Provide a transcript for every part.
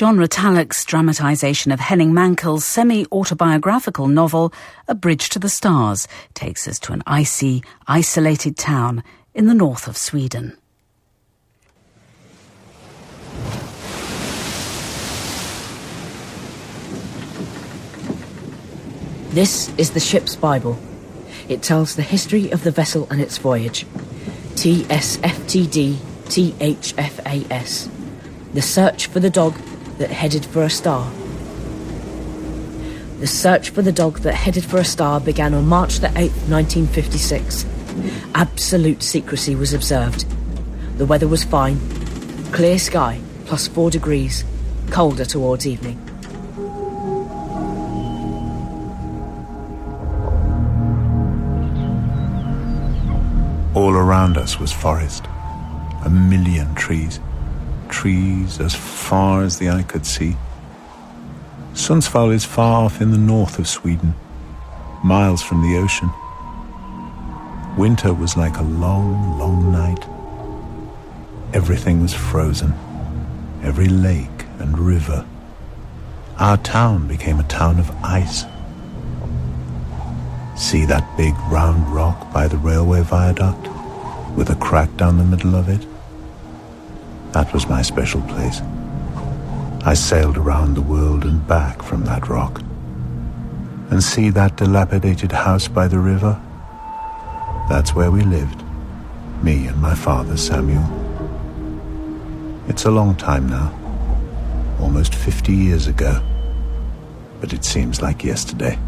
John Retallack's dramatisation of Henning Mankell's semi-autobiographical novel A Bridge to the Stars takes us to an icy, isolated town in the north of Sweden. This is the ship's Bible. It tells the history of the vessel and its voyage. TSFTD THFAS. The search for the dog that headed for a star. The search for the dog that headed for a star began on March the 8th, 1956. Absolute secrecy was observed. The weather was fine. Clear sky, plus four degrees. Colder towards evening. All around us was forest. A million trees. Trees as far as the eye could see. Sundsvall is far off in the north of Sweden, miles from the ocean. Winter was like a long, long night. Everything was frozen. Every lake and river. Our town became a town of ice. See that big round rock by the railway viaduct with a crack down the middle of it? That was my special place. I sailed around the world and back from that rock. And see that dilapidated house by the river? That's where we lived, me and my father Samuel. It's a long time now, almost 50 years ago, but it seems like yesterday.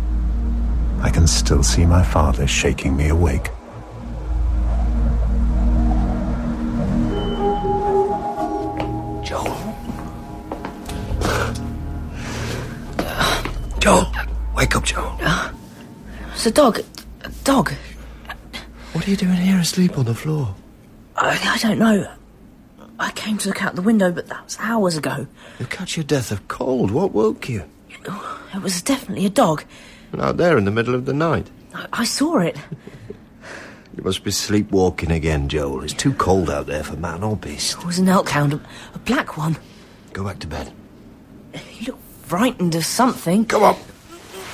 I can still see my father shaking me awake. Wake up, Joel. It's a dog. A dog. What are you doing here asleep on the floor? I, I don't know. I came to look out the window, but that was hours ago. You'll catch your death of cold. What woke you? It was definitely a dog. And out there in the middle of the night. I, I saw it. You must be sleepwalking again, Joel. It's too cold out there for man or beast. It was an elk hound, a, a black one. Go back to bed. He looked frightened of something. Come on.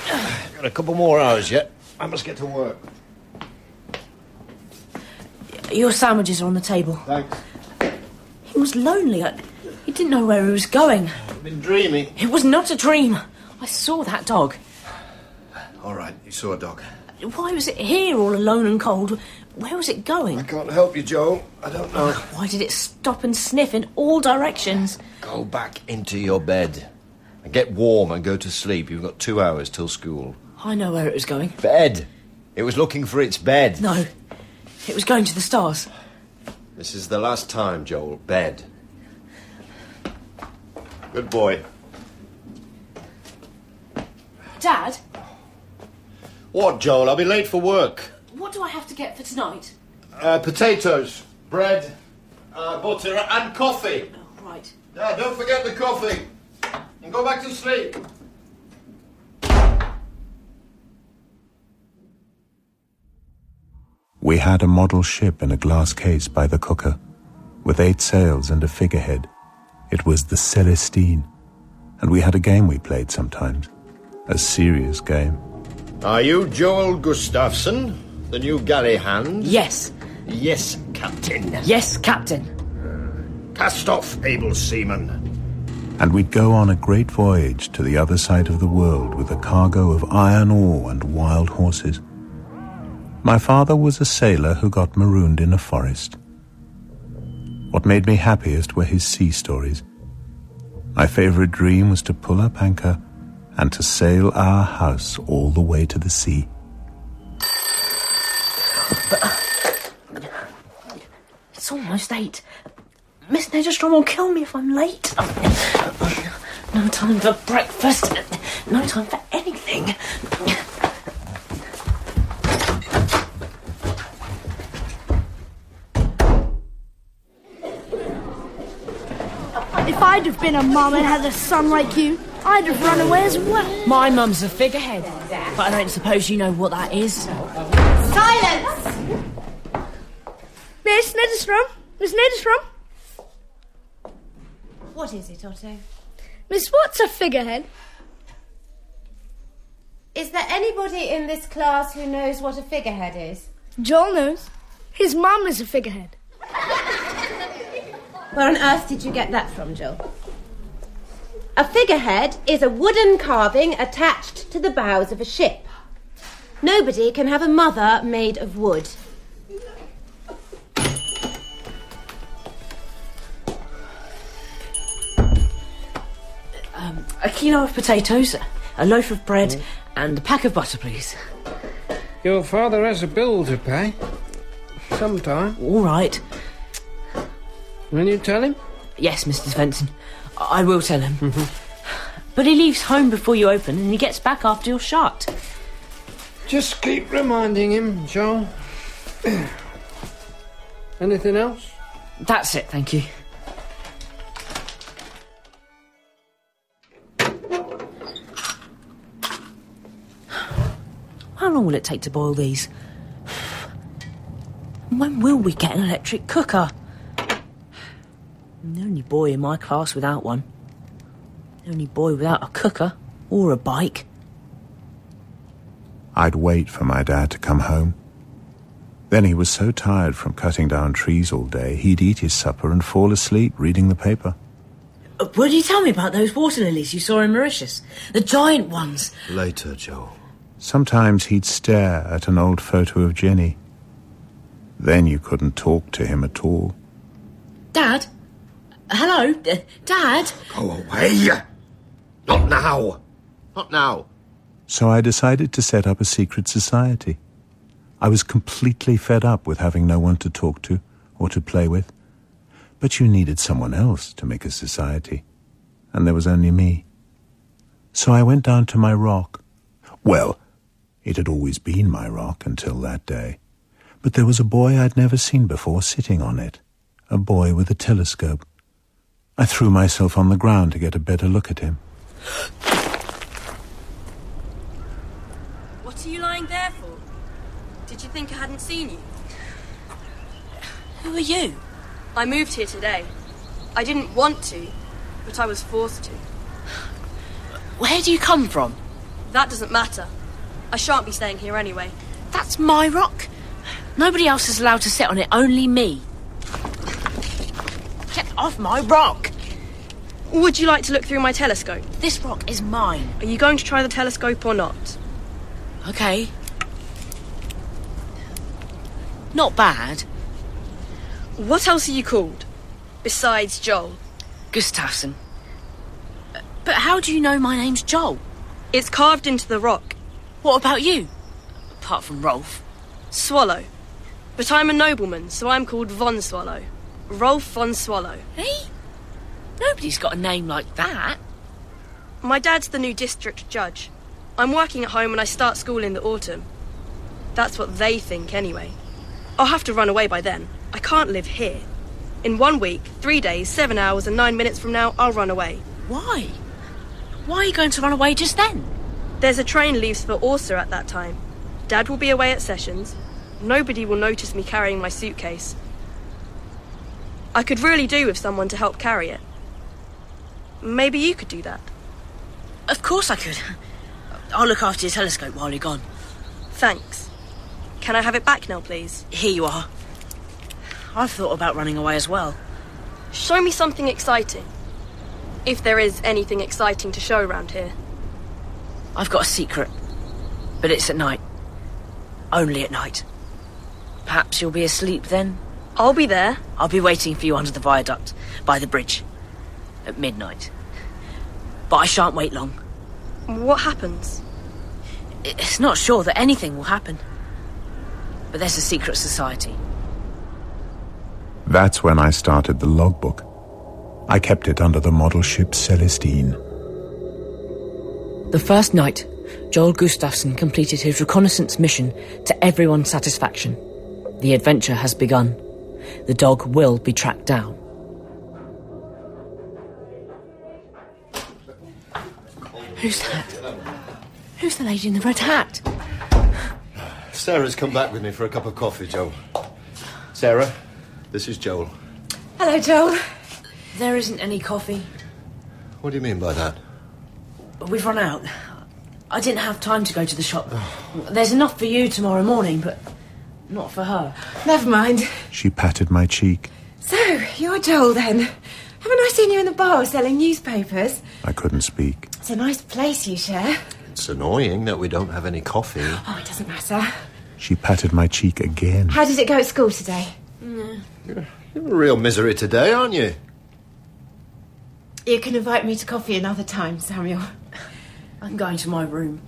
Got a couple more hours yet. I must get to work. Your sandwiches are on the table. Thanks. He was lonely. I, he didn't know where he was going. I've been dreaming. It was not a dream. I saw that dog. All right, you saw a dog. Why was it here all alone and cold? Where was it going? I can't help you, Joel. I don't know. Why did it stop and sniff in all directions? Go back into your bed. And get warm and go to sleep. You've got two hours till school. I know where it was going. Bed. It was looking for its bed. No, it was going to the stars. This is the last time, Joel. Bed. Good boy. Dad, What, Joel? I'll be late for work. what do I have to get for tonight? Uh, potatoes, bread, uh, butter, and coffee. Oh, right. Yeah, don't forget the coffee. And go back to sleep. We had a model ship in a glass case by the cooker, with eight sails and a figurehead. It was the Celestine, and we had a game we played sometimes. A serious game. Are you Joel Gustafsson, the new galley hand? Yes, Yes, Captain. yes, Captain. Cast off, able seaman. And we'd go on a great voyage to the other side of the world with a cargo of iron ore and wild horses. My father was a sailor who got marooned in a forest. What made me happiest were his sea stories. My favorite dream was to pull up anchor and to sail our house all the way to the sea. It's almost eight. Miss Nedderstrom will kill me if I'm late. Oh, oh, no time for breakfast. No time for anything. If I'd have been a mum and had a son like you, I'd have run away as well. My mum's a figurehead, but I don't suppose you know what that is. Silence! Miss Nedderstrom? Miss Nedderstrom? What is it, Otto? Miss, what's a figurehead? Is there anybody in this class who knows what a figurehead is? Joel knows. His mum is a figurehead. Where on earth did you get that from, Joel? A figurehead is a wooden carving attached to the bows of a ship. Nobody can have a mother made of wood. Um, a kilo of potatoes, a loaf of bread, hmm. and a pack of butter, please. Your father has a bill to pay. Sometime. All right. Will you tell him? Yes, Mr. Svensson. I I will tell him. Mm-hmm. But he leaves home before you open and he gets back after you're shut. Just keep reminding him, Joel. Anything else? That's it, thank you. Long will it take to boil these? When will we get an electric cooker? I'm the only boy in my class without one. The only boy without a cooker or a bike. I'd wait for my dad to come home. Then he was so tired from cutting down trees all day, he'd eat his supper and fall asleep reading the paper. Uh, Will you tell me about those water lilies you saw in Mauritius? The giant ones. Later, Joel. Sometimes he'd stare at an old photo of Jenny. Then you couldn't talk to him at all. Dad? Hello? Uh, Dad? Go away! Not now! Not now. So I decided to set up a secret society. I was completely fed up with having no one to talk to or to play with. But you needed someone else to make a society, and there was only me. So I went down to my rock. Well, it had always been my rock until that day. But there was a boy I'd never seen before sitting on it, a boy with a telescope. I threw myself on the ground to get a better look at him. What are you lying there for? Did you think I hadn't seen you? Who are you? I moved here today. I didn't want to, but I was forced to. Where do you come from? That doesn't matter. I shan't be staying here anyway. That's my rock. Nobody else is allowed to sit on it, only me. Get off my rock! Would you like to look through my telescope? This rock is mine. Are you going to try the telescope or not? Okay. Not bad. What else are you called? Besides Joel. Gustafsson. Uh, But how do you know my name's Joel? It's carved into the rock. What about you? Apart from Rolf. Swallow. But I'm a nobleman, so I'm called Von Swallow. Rolf von Swallow. Hey? Nobody's got a name like that. My dad's the new district judge. I'm working at home and I start school in the autumn. That's what they think, anyway. I'll have to run away by then. I can't live here. In one week, three days, seven hours, and nine minutes from now, I'll run away. Why? Why are you going to run away just then? There's a train leaves for Orsa at that time. Dad will be away at sessions. Nobody will notice me carrying my suitcase. I could really do with someone to help carry it. Maybe you could do that. Of course I could. I'll look after your telescope while you're gone. Thanks. Can I have it back now, please? Here you are. I've thought about running away as well. Show me something exciting. If there is anything exciting to show around here. I've got a secret. But it's at night. Only at night. Perhaps you'll be asleep then? I'll be there. I'll be waiting for you under the viaduct, by the bridge. At midnight. But I shan't wait long. What happens? It's not sure that anything will happen. But there's a secret society. That's when I started the logbook. I kept it under the model ship Celestine. The first night, Joel Gustafsson completed his reconnaissance mission to everyone's satisfaction. The adventure has begun. The dog will be tracked down. Who's that? Who's the lady in the red hat? Sarah's come back with me for a cup of coffee, Joel. Sarah, this is Joel. Hello, Joel. There isn't any coffee. What do you mean by that? We've run out. I didn't have time to go to the shop. There's enough for you tomorrow morning, but not for her. Never mind. She patted my cheek. So, you're Joel then. Haven't I seen you in the bar selling newspapers? I couldn't speak. It's a nice place you share. It's annoying that we don't have any coffee. Oh, it doesn't matter. She patted my cheek again. How did it go at school today? You're a real misery today, aren't you? You can invite me to coffee another time, Samuel. I'm going to my room.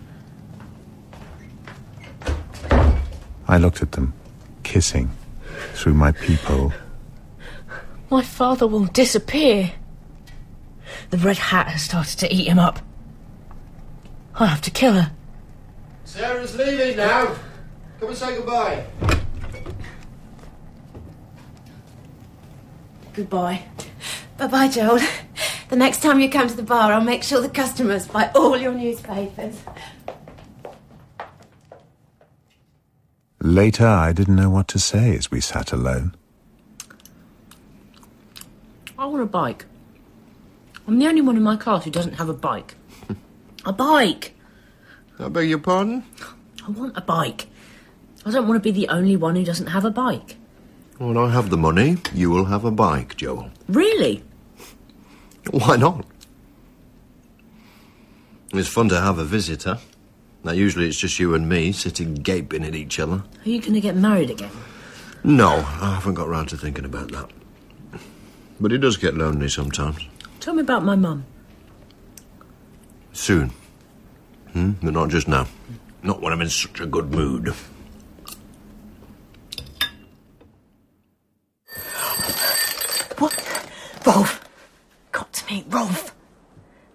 I looked at them, kissing, through my peephole. My father will disappear. The red hat has started to eat him up. I'll have to kill her. Sarah's leaving now. Come and say goodbye. Goodbye. Bye bye, Joel. The next time you come to the bar, I'll make sure the customers buy all your newspapers. Later, I didn't know what to say as we sat alone. I want a bike. I'm the only one in my class who doesn't have a bike. a bike! I beg your pardon? I want a bike. I don't want to be the only one who doesn't have a bike. When I have the money, you will have a bike, Joel. Really? Why not? It's fun to have a visitor. Now, usually it's just you and me sitting gaping at each other. Are you going to get married again? No, I haven't got round to thinking about that. But it does get lonely sometimes. Tell me about my mum. Soon. Hmm? But not just now. Not when I'm in such a good mood. What? Rolf! Meet Rolf.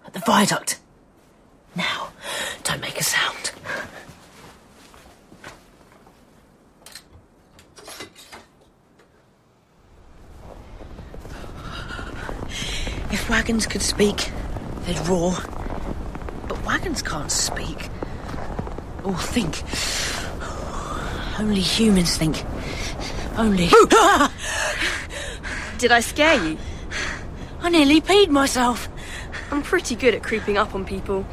At the viaduct. Now, don't make a sound. If wagons could speak, they'd roar. But wagons can't speak. Or think. Only humans think. Only. Did I scare you? I nearly peed myself. I'm pretty good at creeping up on people.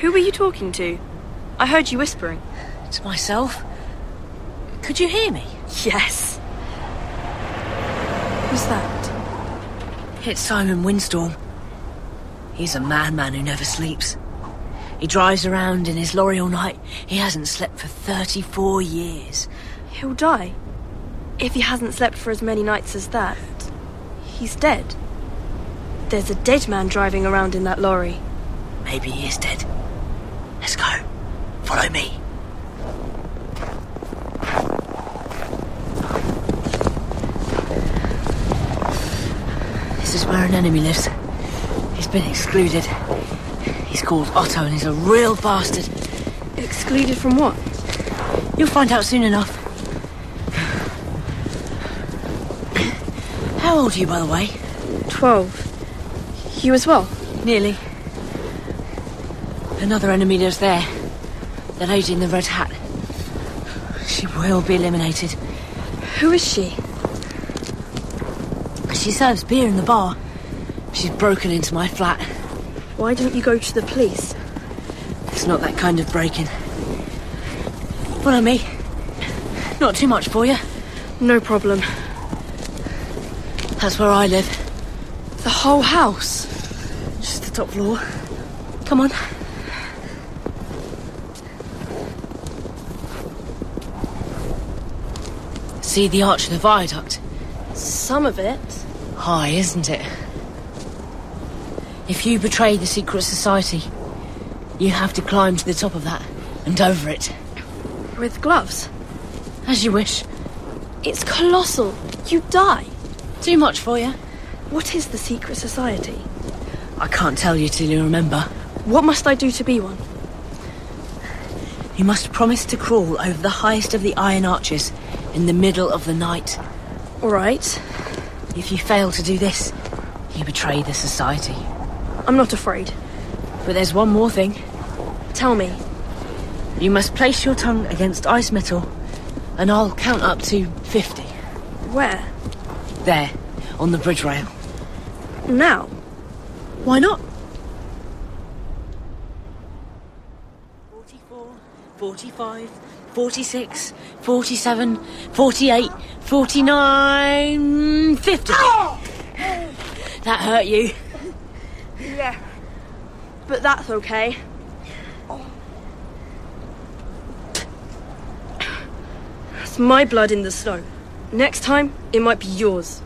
Who were you talking to? I heard you whispering. To myself. Could you hear me? Yes. Who's that? It's Simon Windstorm. He's a madman who never sleeps. He drives around in his lorry all night. He hasn't slept for 34 years. He'll die. If he hasn't slept for as many nights as that, he's dead. There's a dead man driving around in that lorry. Maybe he is dead. Let's go. Follow me. This is where an enemy lives. He's been excluded. He's called Otto and he's a real bastard. Excluded from what? You'll find out soon enough. How old are you, by the way? Twelve. You as well? Nearly. Another enemy is there. The lady in the red hat. She will be eliminated. Who is she? She serves beer in the bar. She's broken into my flat. Why don't you go to the police? It's not that kind of breaking. Follow me. Not too much for you. No problem. That's where I live. The whole house? Just the top floor. Come on. See the arch of the viaduct? Some of it. High, isn't it? If you betray the secret society, you have to climb to the top of that and over it. With gloves? As you wish. It's colossal. You die. Too much for you? What is the secret society? I can't tell you till you remember. What must I do to be one? You must promise to crawl over the highest of the iron arches in the middle of the night. All right. If you fail to do this, you betray the society. I'm not afraid. But there's one more thing. Tell me. You must place your tongue against ice metal, and I'll count up to 50. Where? There, on the bridge rail. Now? Why not? 44, 45, 46, 47, 48, 49, 50. Ah! That hurt you. Yeah. But that's okay. It's my blood in the snow. Next time, it might be yours.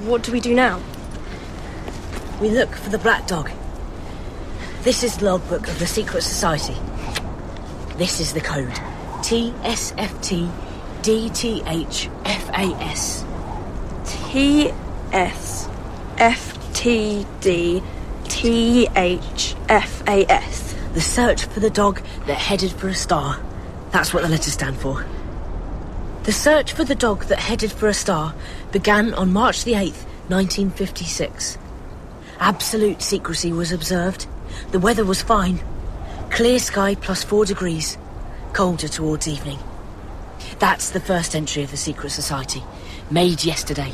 What do we do now? We look for the black dog. This is the logbook of the secret society. This is the code. TSFT DTHFAS. T S F T D T H F A S. The search for the dog that headed for a star. That's what the letters stand for. The search for the dog that headed for a star began on March the 8th, 1956. Absolute secrecy was observed. The weather was fine. Clear sky plus four degrees. Colder towards evening. That's the first entry of the secret society, made yesterday.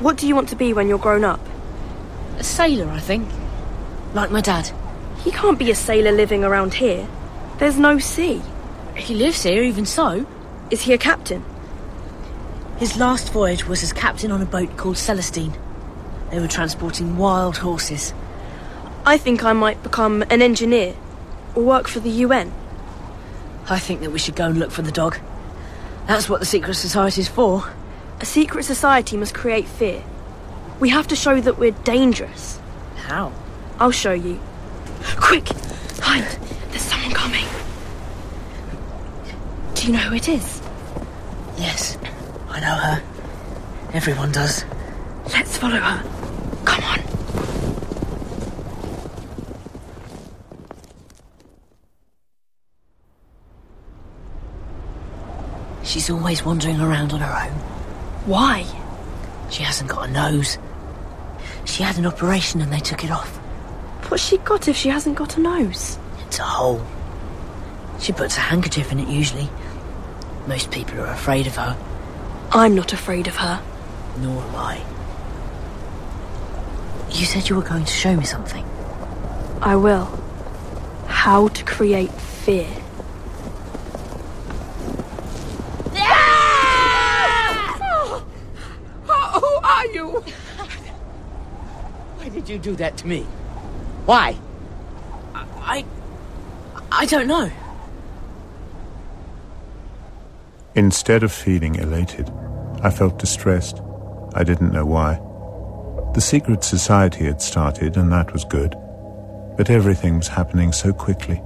What do you want to be when you're grown up? A sailor, I think. Like my dad. He can't be a sailor living around here. There's no sea. He lives here, even so. Is he a captain? His last voyage was as captain on a boat called Celestine. They were transporting wild horses. I think I might become an engineer or work for the UN. I think that we should go and look for the dog. That's what the secret society's for. A secret society must create fear. We have to show that we're dangerous. How? I'll show you. Quick! Hide! There's someone coming. Do you know who it is? Yes, I know her. Everyone does. Let's follow her. Come on. She's always wandering around on her own. Why? She hasn't got a nose. She had an operation and they took it off. What's she got if she hasn't got a nose? It's a hole. She puts a handkerchief in it usually. Most people are afraid of her. I'm not afraid of her. Nor am I. You said you were going to show me something. I will. How to create fear. Ah! Oh, who are you? Why did you do that to me? Why? I. I don't know. Instead of feeling elated, I felt distressed. I didn't know why. The secret society had started, and that was good. But everything was happening so quickly.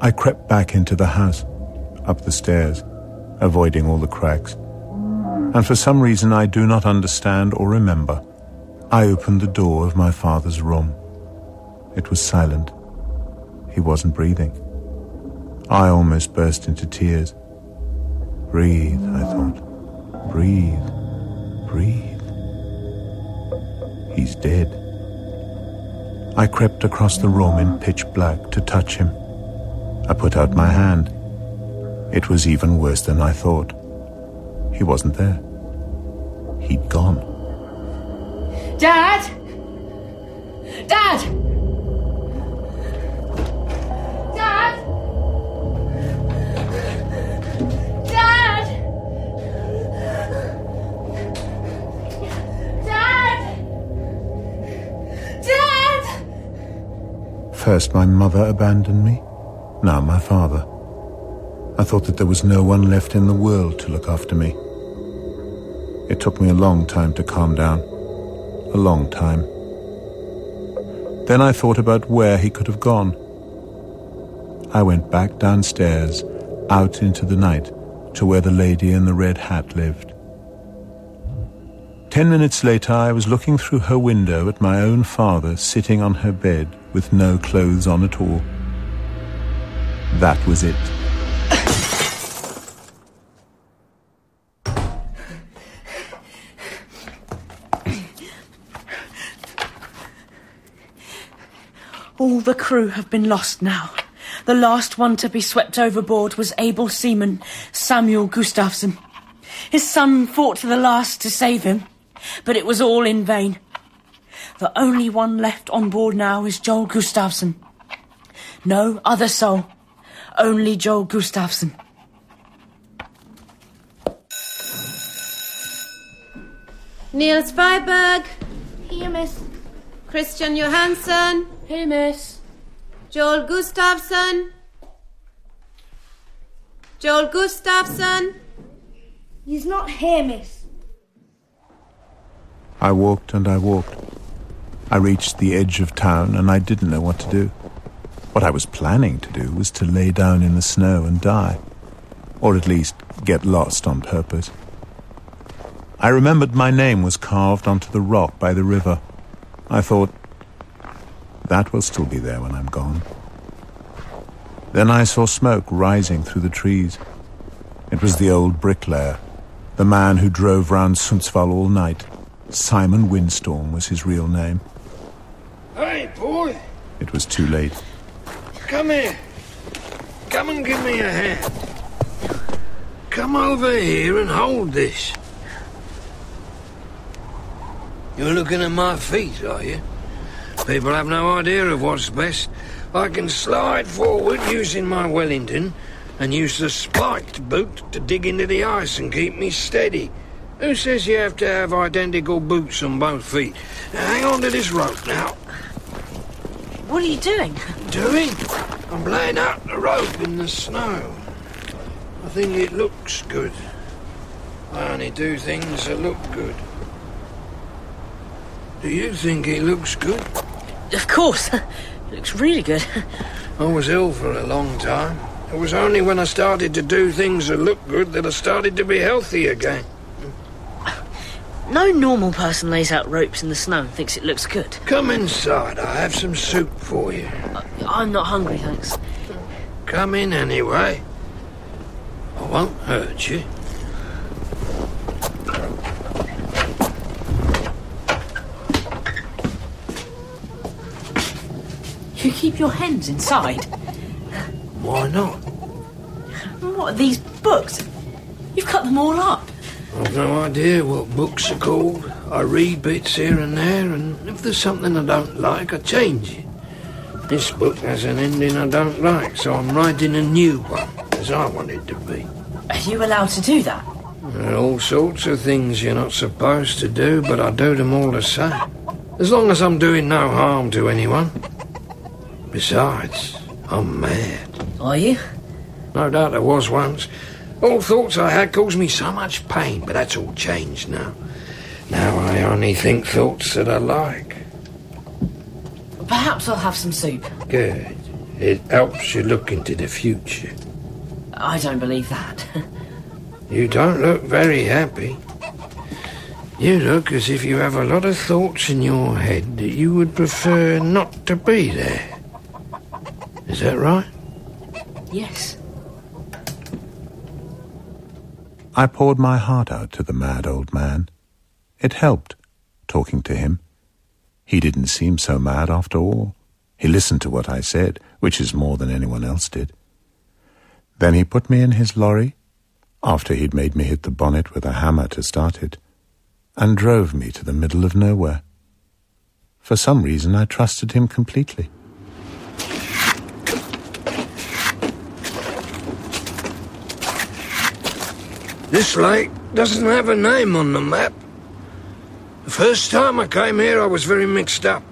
I crept back into the house, up the stairs, avoiding all the cracks. And for some reason I do not understand or remember, I opened the door of my father's room. It was silent. He wasn't breathing. I almost burst into tears. Breathe, I thought. Breathe. Breathe. He's dead. I crept across the room in pitch black to touch him. I put out my hand. It was even worse than I thought. He wasn't there. He'd gone. Dad! Dad! First my mother abandoned me, now my father. I thought that there was no one left in the world to look after me. It took me a long time to calm down. A long time. Then I thought about where he could have gone. I went back downstairs, out into the night, to where the lady in the red hat lived. Ten minutes later, I was looking through her window at my own father sitting on her bed with no clothes on at all. That was it. All the crew have been lost now. The last one to be swept overboard was able seaman Samuel Gustafsson. His son fought to the last to save him, but it was all in vain. The only one left on board now is Joel Gustafsson. No other soul, only Joel Gustafsson. Niels Freiberg, Here, miss. Christian Johansson, Here, miss. Joel Gustafsson. Joel Gustafsson. He's not here, miss. I walked and I walked. I reached the edge of town and I didn't know what to do. What I was planning to do was to lay down in the snow and die. Or at least get lost on purpose. I remembered my name was carved onto the rock by the river. I thought, that will still be there when I'm gone. Then I saw smoke rising through the trees. It was the old bricklayer, the man who drove round Sundsvall all night. Simon Windstorm was his real name. It was too late. come here. Come and give me a hand. Come over here and hold this. You're looking at my feet, are you? People have no idea of what's best. I can slide forward using my Wellington and use the spiked boot to dig into the ice and keep me steady. Who says you have to have identical boots on both feet? Now, hang on to this rope now. What are you doing? Doing? I'm laying out the rope in the snow. I think it looks good. I only do things that look good. Do you think it looks good? Of course. It looks really good. I was ill for a long time. It was only when I started to do things that look good that I started to be healthy again. No normal person lays out ropes in the snow and thinks it looks good. Come inside. I have some soup for you. Uh, I'm not hungry, thanks. Come in anyway. I won't hurt you. You keep your hens inside. Why not? What are these books? You've cut them all up. I've no idea what books are called. I read bits here and there, and if there's something I don't like, I change it. This book has an ending I don't like, so I'm writing a new one, as I want it to be. Are you allowed to do that? There are all sorts of things you're not supposed to do, but I do them all the same. As long as I'm doing no harm to anyone. Besides, I'm mad. Are you? No doubt I was once. All thoughts I had caused me so much pain, but that's all changed now. Now I only think thoughts that I like. Perhaps I'll have some soup. Good. It helps you look into the future. I don't believe that. You don't look very happy. You look as if you have a lot of thoughts in your head that you would prefer not to be there. Is that right? yes. I poured my heart out to the mad old man. It helped, talking to him. He didn't seem so mad after all. He listened to what I said, which is more than anyone else did. Then he put me in his lorry, after he'd made me hit the bonnet with a hammer to start it, and drove me to the middle of nowhere. For some reason, I trusted him completely. This lake doesn't have a name on the map. The first time I came here, I was very mixed up.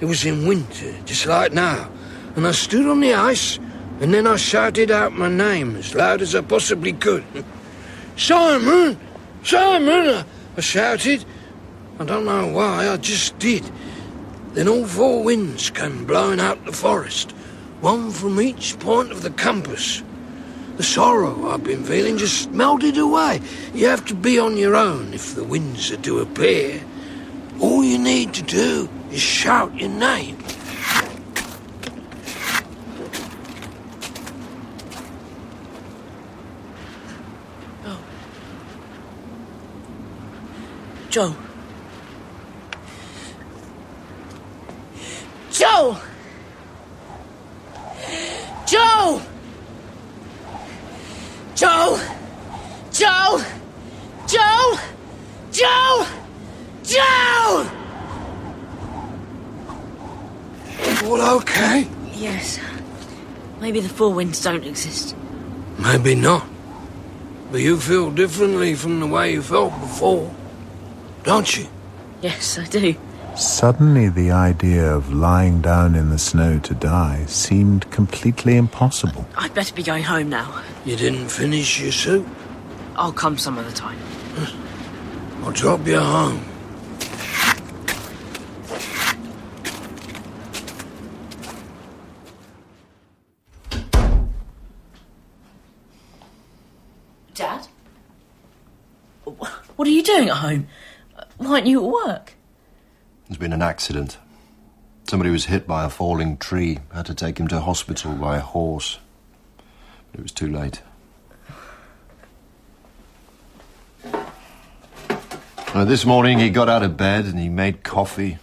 It was in winter, just like now, and I stood on the ice, and then I shouted out my name as loud as I possibly could. Simon! Simon! I- shouted. I don't know why, I just did. Then all four winds came blowing out the forest, one from each point of the compass. The sorrow I've been feeling just melted away. You have to be on your own if the winds are to appear. All you need to do is shout your name. Oh. Joe. Joe! Joe! Joe! Joe! Joe! Joe! Joe! All okay? Yes. Maybe the four winds don't exist. Maybe not. But you feel differently from the way you felt before, don't you? Yes, I do. Suddenly, the idea of lying down in the snow to die seemed completely impossible. I'd better be going home now. You didn't finish your soup? I'll come some other time. I'll drop you home. Dad? What are you doing at home? Why aren't you at work? There's been an accident. Somebody was hit by a falling tree. Had to take him to hospital by a horse. But it was too late. Uh, this morning he got out of bed and he made coffee.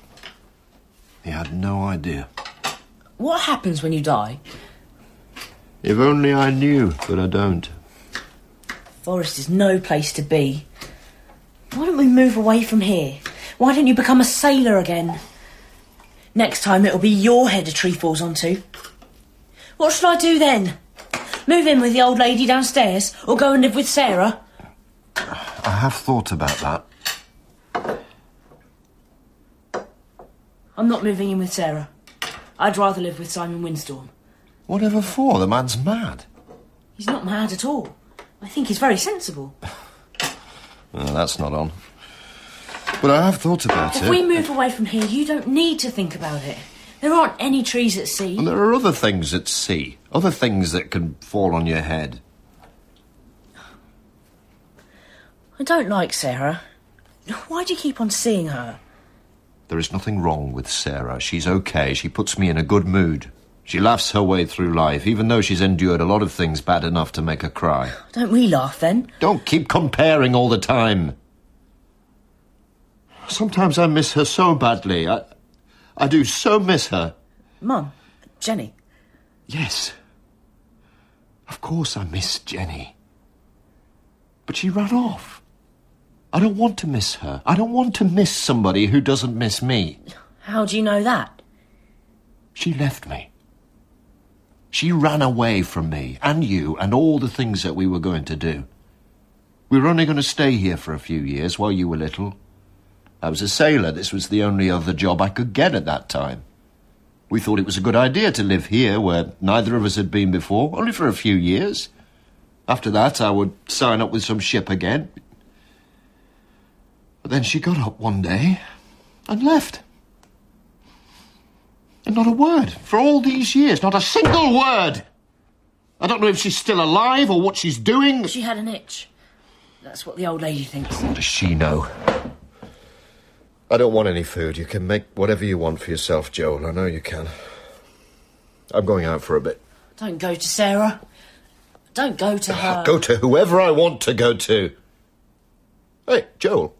He had no idea. What happens when you die? If only I knew, but I don't. Forest is no place to be. Why don't we move away from here? Why don't you become a sailor again? Next time it'll be your head a tree falls onto. What should I do then? Move in with the old lady downstairs or go and live with Sarah? I have thought about that. I'm not moving in with Sarah. I'd rather live with Simon Windstorm. Whatever for? The man's mad. He's not mad at all. I think he's very sensible. Well, that's not on. But I have thought about If it. If we move away from here, you don't need to think about it. There aren't any trees at sea. And there are other things at sea. Other things that can fall on your head. I don't like Sarah. Why do you keep on seeing her? There is nothing wrong with Sarah. She's okay. She puts me in a good mood. She laughs her way through life, even though she's endured a lot of things bad enough to make her cry. Don't we laugh then? Don't keep comparing all the time. Sometimes I miss her so badly. I, I do so miss her. Mum, Jenny. Yes. Of course I miss Jenny. But she ran off. I don't want to miss her. I don't want to miss somebody who doesn't miss me. How do you know that? She left me. She ran away from me and you and all the things that we were going to do. We were only going to stay here for a few years while you were little. I was a sailor. This was the only other job I could get at that time. We thought it was a good idea to live here where neither of us had been before, only for a few years. After that, I would sign up with some ship again. But then she got up one day and left. And not a word. For all these years, not a single word. I don't know if she's still alive or what she's doing. She had an itch. That's what the old lady thinks. What does she know? I don't want any food. You can make whatever you want for yourself, Joel. I know you can. I'm going out for a bit. Don't go to Sarah. Don't go to her. Go to whoever I want to go to. Hey, Joel.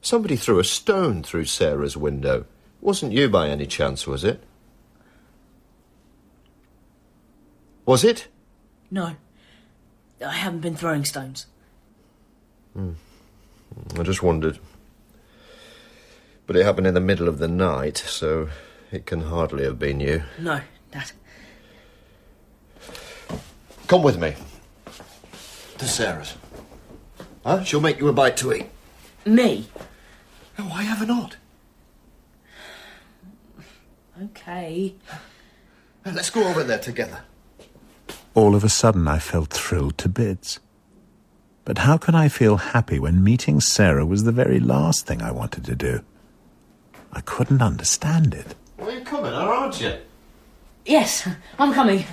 Somebody threw a stone through Sarah's window. Wasn't you by any chance, was it? Was it? No. I haven't been throwing stones. Hmm. I just wondered. But it happened in the middle of the night, so it can hardly have been you. No, Dad. Come with me. To Sarah's. Huh? She'll make you a bite to eat. Me? No, why ever not? Okay. Let's go over there together. All of a sudden, I felt thrilled to bits. But how could I feel happy when meeting Sarah was the very last thing I wanted to do? I couldn't understand it. Well, you're coming, aren't you? Yes, I'm coming.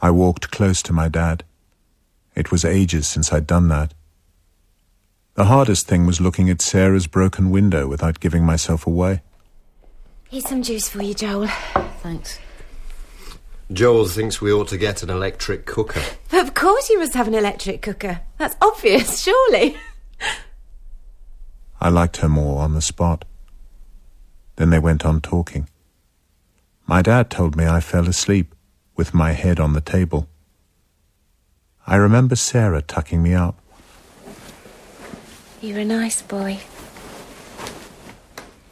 I walked close to my dad. It was ages since I'd done that. The hardest thing was looking at Sarah's broken window without giving myself away. Here's some juice for you, Joel. Thanks. Joel thinks we ought to get an electric cooker. But of course you must have an electric cooker. That's obvious, surely. I liked her more on the spot. Then they went on talking. My dad told me I fell asleep, with my head on the table. I remember Sarah tucking me up. You're a nice boy.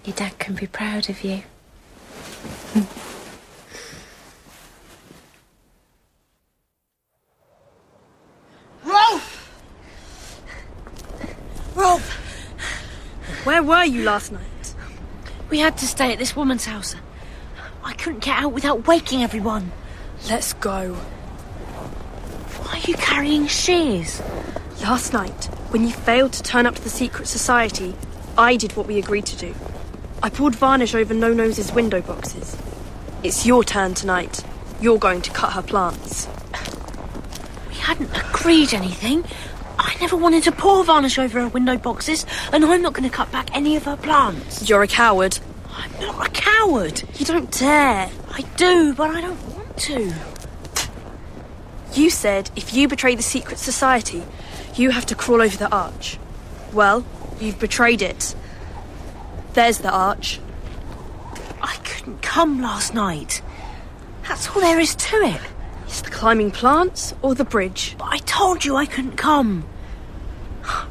Your dad can be proud of you. Rolf! Rolf! Where were you last night? We had to stay at this woman's house. I couldn't get out without waking everyone. Let's go. Why are you carrying shears? Last night, when you failed to turn up to the secret society, I did what we agreed to do. I poured varnish over No Nose's window boxes. It's your turn tonight. You're going to cut her plants. We hadn't agreed anything. I never wanted to pour varnish over her window boxes, and I'm not going to cut back any of her plants. You're a coward. I'm not a coward. You don't dare. I do, but I don't want to. You said if you betray the secret society, you have to crawl over the arch. Well, you've betrayed it. There's the arch. I couldn't come last night. That's all there is to it. It's the climbing plants or the bridge. But I told you I couldn't come.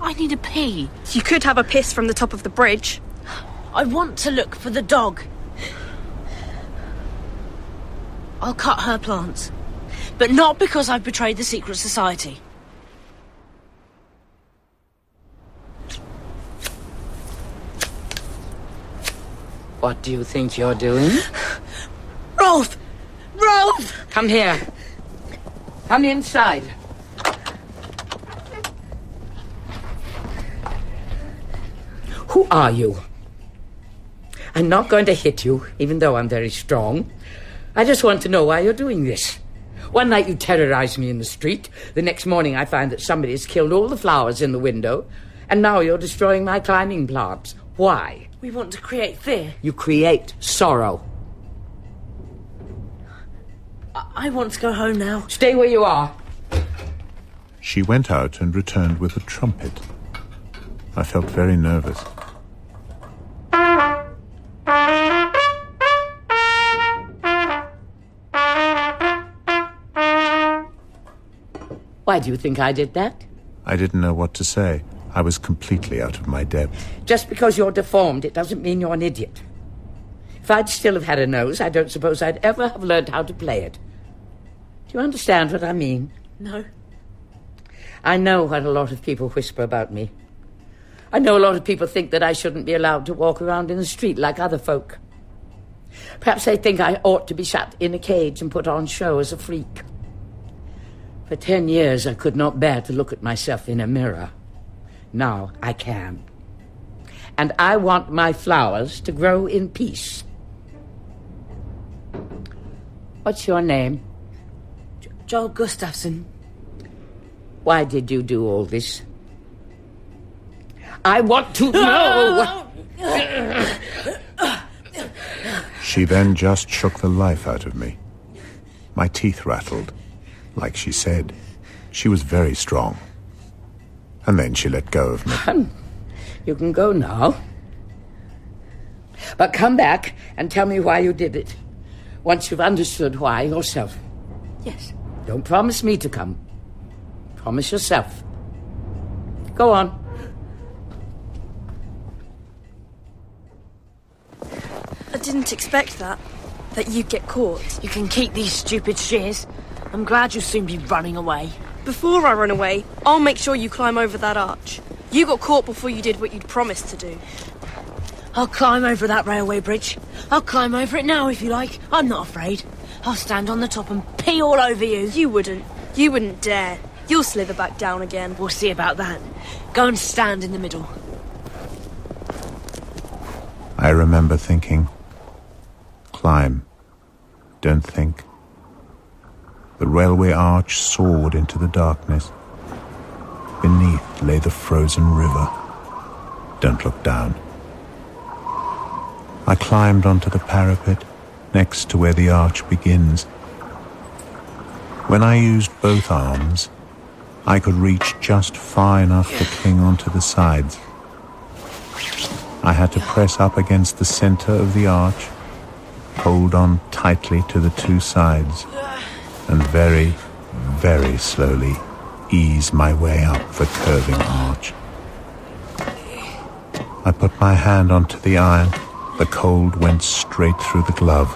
I need a pee. You could have a piss from the top of the bridge. I want to look for the dog. I'll cut her plants. But not because I've betrayed the secret society. What do you think you're doing? Rolf! Rolf! Come here. Come inside. Who are you? I'm not going to hit you, even though I'm very strong. I just want to know why you're doing this. One night you terrorize me in the street. The next morning I find that somebody has killed all the flowers in the window. And now you're destroying my climbing plants. Why? We want to create fear. You create sorrow. I, I want to go home now. Stay where you are. She went out and returned with a trumpet. I felt very nervous. Why do you think I did that? I didn't know what to say. I was completely out of my depth. Just because you're deformed, it doesn't mean you're an idiot. If I'd still have had a nose, I don't suppose I'd ever have learned how to play it. Do you understand what I mean? No. I know what a lot of people whisper about me. I know a lot of people think that I shouldn't be allowed to walk around in the street like other folk. Perhaps they think I ought to be shut in a cage and put on show as a freak. For ten years I could not bear to look at myself in a mirror. Now I can. And I want my flowers to grow in peace. What's your name? Joel Gustafsson. Why did you do all this? I want to know. She then just shook the life out of me. My teeth rattled. Like she said, she was very strong. And then she let go of me. You can go now. But come back and tell me why you did it. Once you've understood why yourself. Yes. Don't promise me to come. Promise yourself. Go on. I didn't expect that. That you'd get caught. You can keep these stupid shears. I'm glad you'll soon be running away. Before I run away, I'll make sure you climb over that arch. You got caught before you did what you'd promised to do. I'll climb over that railway bridge. I'll climb over it now if you like. I'm not afraid. I'll stand on the top and pee all over you. You wouldn't. You wouldn't dare. You'll slither back down again. We'll see about that. Go and stand in the middle. I remember thinking, climb, don't think. The railway arch soared into the darkness. Beneath lay the frozen river. Don't look down. I climbed onto the parapet next to where the arch begins. When I used both arms, I could reach just far enough to cling onto the sides. I had to press up against the center of the arch, hold on tightly to the two sides, and very, very slowly ease my way up the curving arch. I put my hand onto the iron. The cold went straight through the glove.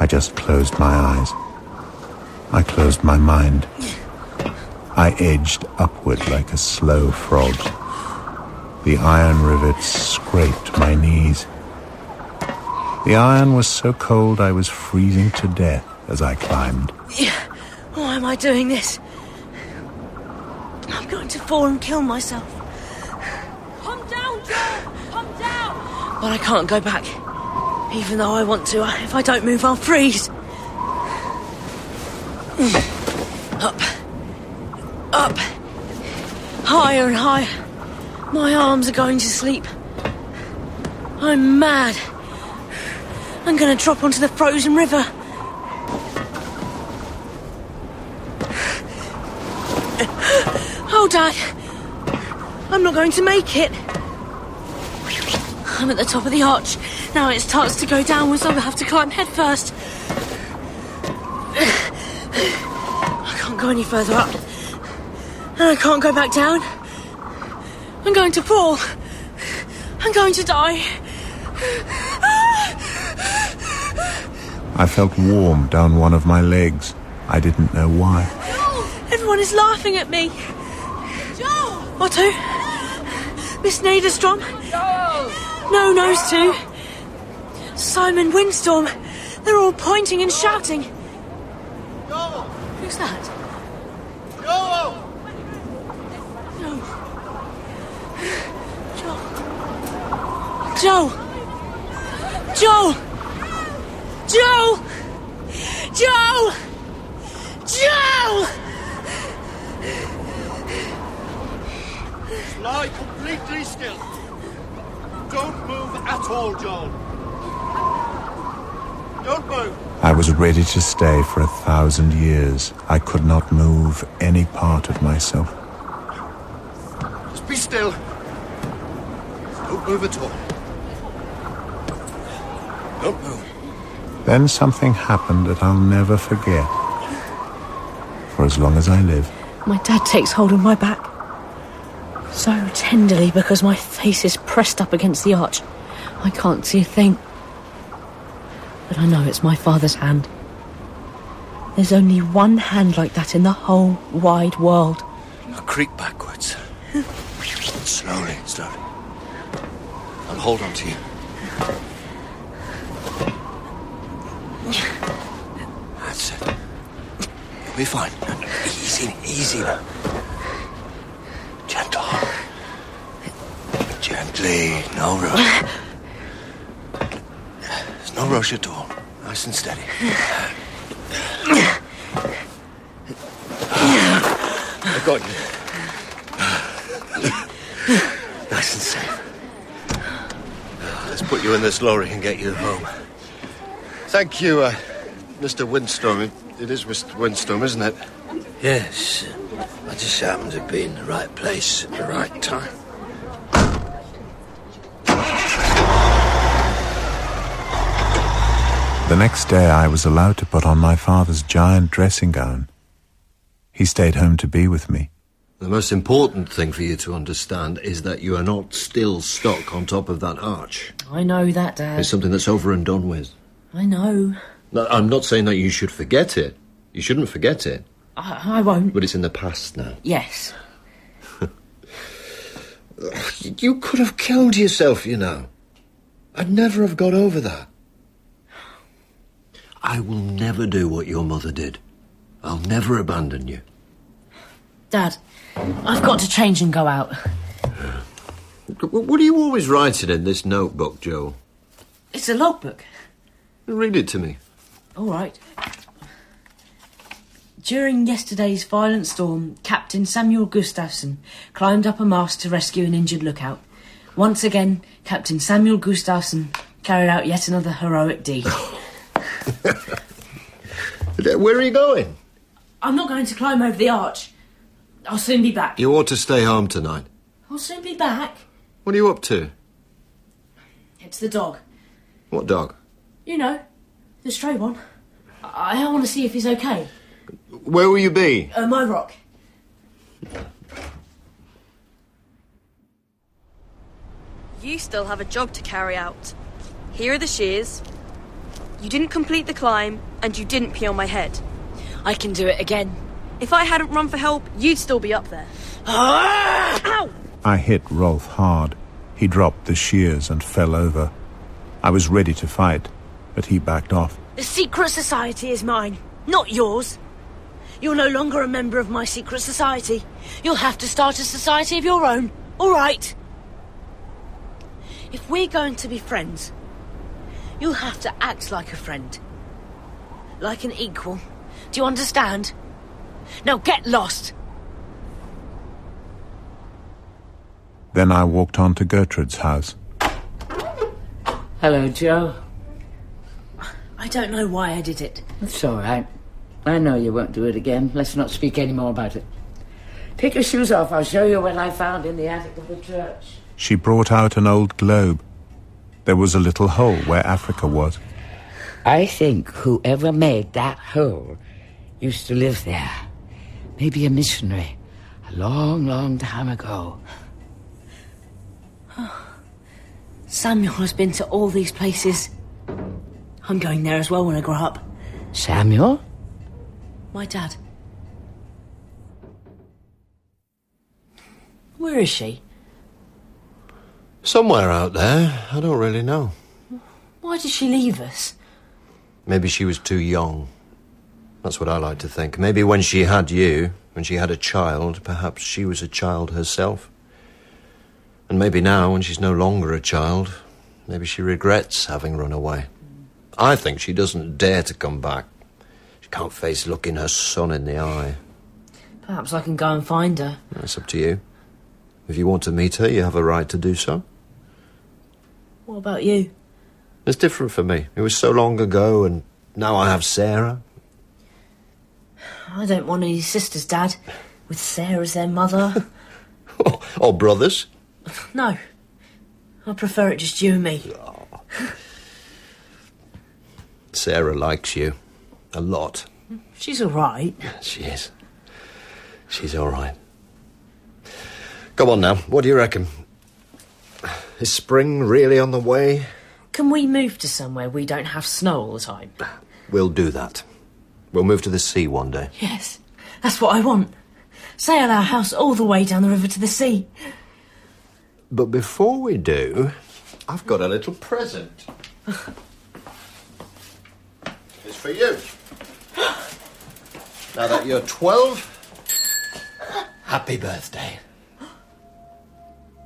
I just closed my eyes. I closed my mind. I edged upward like a slow frog. The iron rivets scraped my knees. The iron was so cold I was freezing to death as I climbed. Yeah. Why am I doing this? I'm going to fall and kill myself. Come down, Joe! Come down! But I can't go back. Even though I want to, if I don't move, I'll freeze. Mm. Up. Up. Higher and higher. My arms are going to sleep. I'm mad. I'm going to drop onto the frozen river. Oh, Dad. I'm not going to make it. I'm at the top of the arch. Now it starts to go downwards. I'll have to climb head first. I can't go any further up. And I can't go back down. I'm going to fall. I'm going to die. I felt warm down one of my legs. I didn't know why. Everyone is laughing at me. Otto? Miss Naderstrom? No Nose Two? Simon Windstorm? They're all pointing and shouting. Who's that? Joe! No. Joe. Joe. Joe. Joe. Joe. Lie completely still. Don't move at all, Joel. Don't move. I was ready to stay for a thousand years. I could not move any part of myself. Just be still. Don't move at all. Don't move. Then something happened that I'll never forget. For as long as I live. My dad takes hold of my back. So tenderly because my face is pressed up against the arch. I can't see a thing. But I know it's my father's hand. There's only one hand like that in the whole wide world. Now creak backwards. slowly, slowly. I'll hold on to you. That's it. You'll be fine. Easy, easy now. Gently, no rush. There's no rush at all. Nice and steady. I got you. nice and safe. Let's put you in this lorry and get you home. Thank you, uh, Mr. Windstorm. It, it is Mr. Windstorm, isn't it? Yes. I just happened to be in the right place at the right time. The next day I was allowed to put on my father's giant dressing gown. He stayed home to be with me. The most important thing for you to understand is that you are not still stuck on top of that arch. I know that, Dad. It's something that's over and done with. I know. No, I'm not saying that you should forget it. You shouldn't forget it. I, I won't. But it's in the past now. Yes. You could have killed yourself, you know. I'd never have got over that. I will never do what your mother did. I'll never abandon you. Dad, I've got to change and go out. What are you always writing in this notebook, Joel? It's a logbook. Read it to me. All right. During yesterday's violent storm, Captain Samuel Gustafsson climbed up a mast to rescue an injured lookout. Once again, Captain Samuel Gustafsson carried out yet another heroic deed. Where are you going? I'm not going to climb over the arch. I'll soon be back. You ought to stay home tonight. I'll soon be back. What are you up to? It's the dog. What dog? You know, the stray one. I want to see if he's okay. Where will you be? Uh, my rock. You still have a job to carry out. Here are the shears. You didn't complete the climb, and you didn't pee on my head. I can do it again. If I hadn't run for help, you'd still be up there. Ah! Ow! I hit Rolf hard. He dropped the shears and fell over. I was ready to fight, but he backed off. The secret society is mine, not yours. You're no longer a member of my secret society. You'll have to start a society of your own. All right. If we're going to be friends, you'll have to act like a friend. Like an equal. Do you understand? Now get lost. Then I walked on to Gertrude's house. Hello, Joe. I don't know why I did it. It's all right. I know you won't do it again. Let's not speak any more about it. Take your shoes off. I'll show you what I found in the attic of the church. She brought out an old globe. There was a little hole where Africa was. I think whoever made that hole used to live there. Maybe a missionary. A long, long time ago. Samuel has been to all these places. I'm going there as well when I grow up. Samuel? My dad. Where is she? Somewhere out there. I don't really know. Why did she leave us? Maybe she was too young. That's what I like to think. Maybe when she had you, when she had a child, perhaps she was a child herself. And maybe now, when she's no longer a child, maybe she regrets having run away. I think she doesn't dare to come back. She can't face looking her son in the eye. Perhaps I can go and find her. That's up to you. If you want to meet her, you have a right to do so. What about you? It's different for me. It was so long ago, and now I have Sarah. I don't want any sisters, Dad. With Sarah as their mother. or brothers. No. I prefer it just you and me. Sarah likes you. A lot. She's all right. She is. She's all right. Come on now. What do you reckon? Is spring really on the way? Can we move to somewhere we don't have snow all the time? We'll do that. We'll move to the sea one day. Yes. That's what I want. Sail our house all the way down the river to the sea. But before we do, I've got a little present. it's for you. Now that you're 12, happy birthday.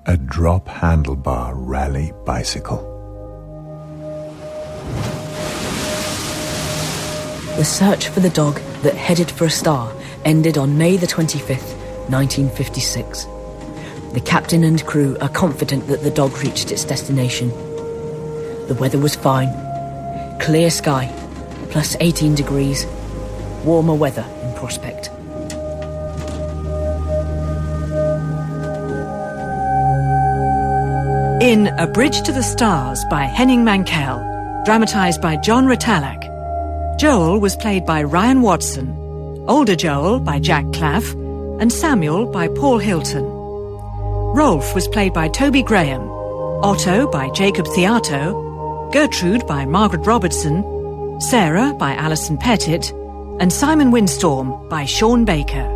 A drop handlebar rally bicycle. The search for the dog that headed for a star ended on May the 25th, 1956. The captain and crew are confident that the dog reached its destination. The weather was fine. Clear sky, plus 18 degrees. Warmer weather in prospect. In A Bridge to the Stars by Henning Mankell, dramatised by John Retallack. Joel was played by Ryan Watson, older Joel by Jack Claff, and Samuel by Paul Hilton. Rolf was played by Toby Graham, Otto by Jacob Theato, Gertrude by Margaret Robertson, Sarah by Alison Pettitt, and Simon Windstorm by Sean Baker.